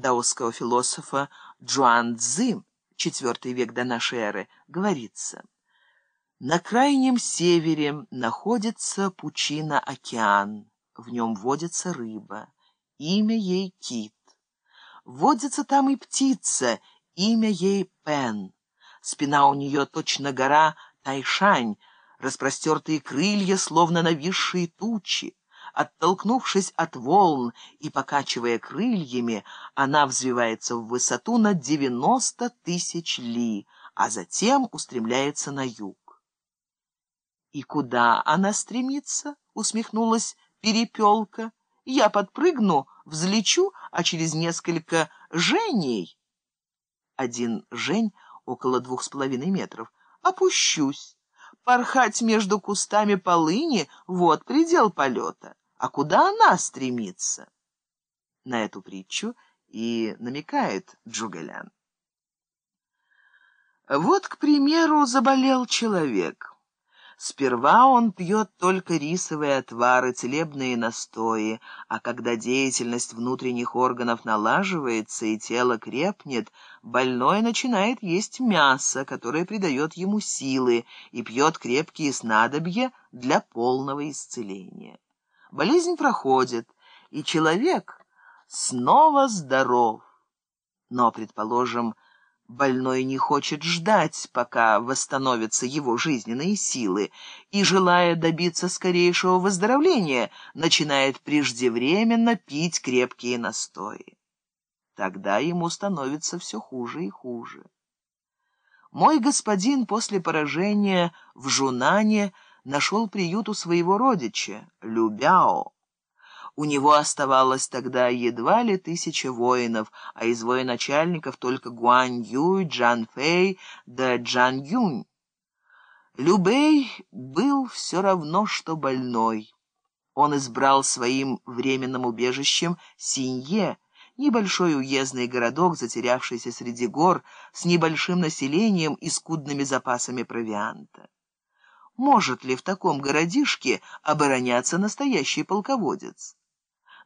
даосского философа Джуан Цзы, IV век до нашей эры, говорится «На крайнем севере находится пучина-океан, в нем водится рыба, имя ей кит. Водится там и птица, имя ей Пен. Спина у нее точно гора Тайшань, распростертые крылья, словно нависшие тучи. Оттолкнувшись от волн и покачивая крыльями, она взвивается в высоту на девяносто тысяч ли, а затем устремляется на юг. «И куда она стремится?» — усмехнулась перепелка. «Я подпрыгну, взлечу, а через несколько женей...» Один жень около двух с половиной метров. «Опущусь. Порхать между кустами полыни — вот предел полета. А куда она стремится? На эту притчу и намекает Джугалян. Вот, к примеру, заболел человек. Сперва он пьет только рисовые отвары, целебные настои, а когда деятельность внутренних органов налаживается и тело крепнет, больной начинает есть мясо, которое придает ему силы, и пьет крепкие снадобья для полного исцеления. Болезнь проходит, и человек снова здоров. Но, предположим, больной не хочет ждать, пока восстановятся его жизненные силы, и, желая добиться скорейшего выздоровления, начинает преждевременно пить крепкие настои. Тогда ему становится все хуже и хуже. Мой господин после поражения в Жунане нашел приют у своего родича, Любяо. У него оставалось тогда едва ли тысяча воинов, а из военачальников только Гуань Юй, Джан Фэй да Джан Юнь. Любэй был все равно, что больной. Он избрал своим временным убежищем Синье, небольшой уездный городок, затерявшийся среди гор, с небольшим населением и скудными запасами провианта. Может ли в таком городишке обороняться настоящий полководец?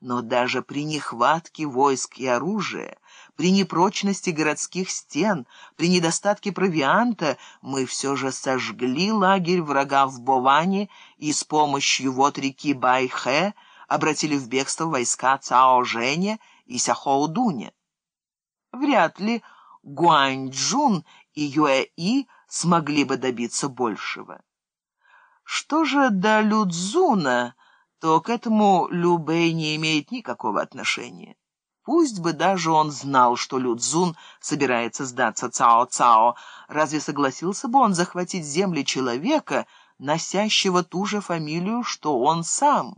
Но даже при нехватке войск и оружия, при непрочности городских стен, при недостатке провианта мы все же сожгли лагерь врага в Боване и с помощью вот реки Байхэ обратили в бегство войска Цао Женя и Сяхоу Дуня. Вряд ли Гуаньчжун и Юэи смогли бы добиться большего. Что же до Людзуна, то к этому Любэй не имеет никакого отношения. Пусть бы даже он знал, что Людзун собирается сдаться Цао-Цао, разве согласился бы он захватить земли человека, носящего ту же фамилию, что он сам?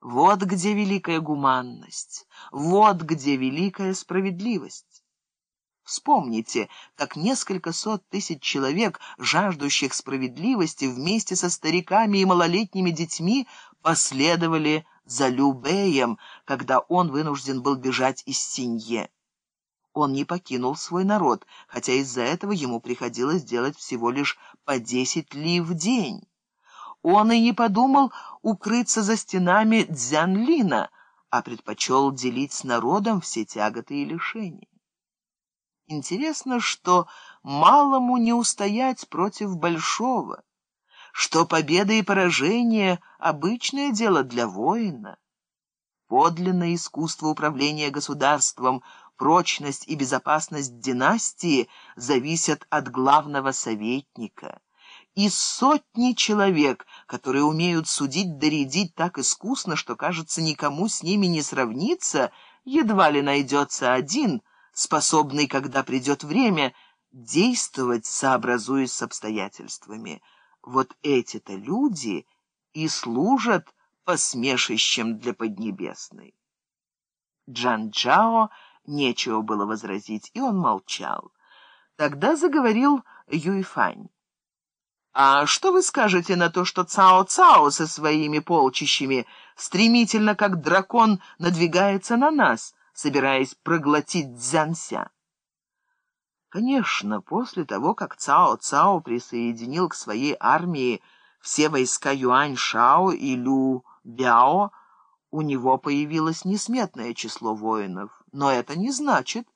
Вот где великая гуманность, вот где великая справедливость. Вспомните, как несколько сот тысяч человек, жаждущих справедливости, вместе со стариками и малолетними детьми последовали за Любеем, когда он вынужден был бежать из Синье. Он не покинул свой народ, хотя из-за этого ему приходилось делать всего лишь по десять ли в день. Он и не подумал укрыться за стенами Дзянлина, а предпочел делить с народом все тяготы и лишения. Интересно, что малому не устоять против большого, что победа и поражение — обычное дело для воина. Подлинное искусство управления государством, прочность и безопасность династии зависят от главного советника. И сотни человек, которые умеют судить доредить так искусно, что, кажется, никому с ними не сравниться, едва ли найдется один — способный, когда придет время, действовать, сообразуясь с обстоятельствами. Вот эти-то люди и служат посмешищем для Поднебесной. Джан Джао нечего было возразить, и он молчал. Тогда заговорил Юйфань. «А что вы скажете на то, что Цао-Цао со своими полчищами стремительно, как дракон, надвигается на нас?» Собираясь проглотить Дзянся. Конечно, после того, как Цао-Цао присоединил к своей армии все войска Юань-Шао и Лю-Бяо, У него появилось несметное число воинов, но это не значит,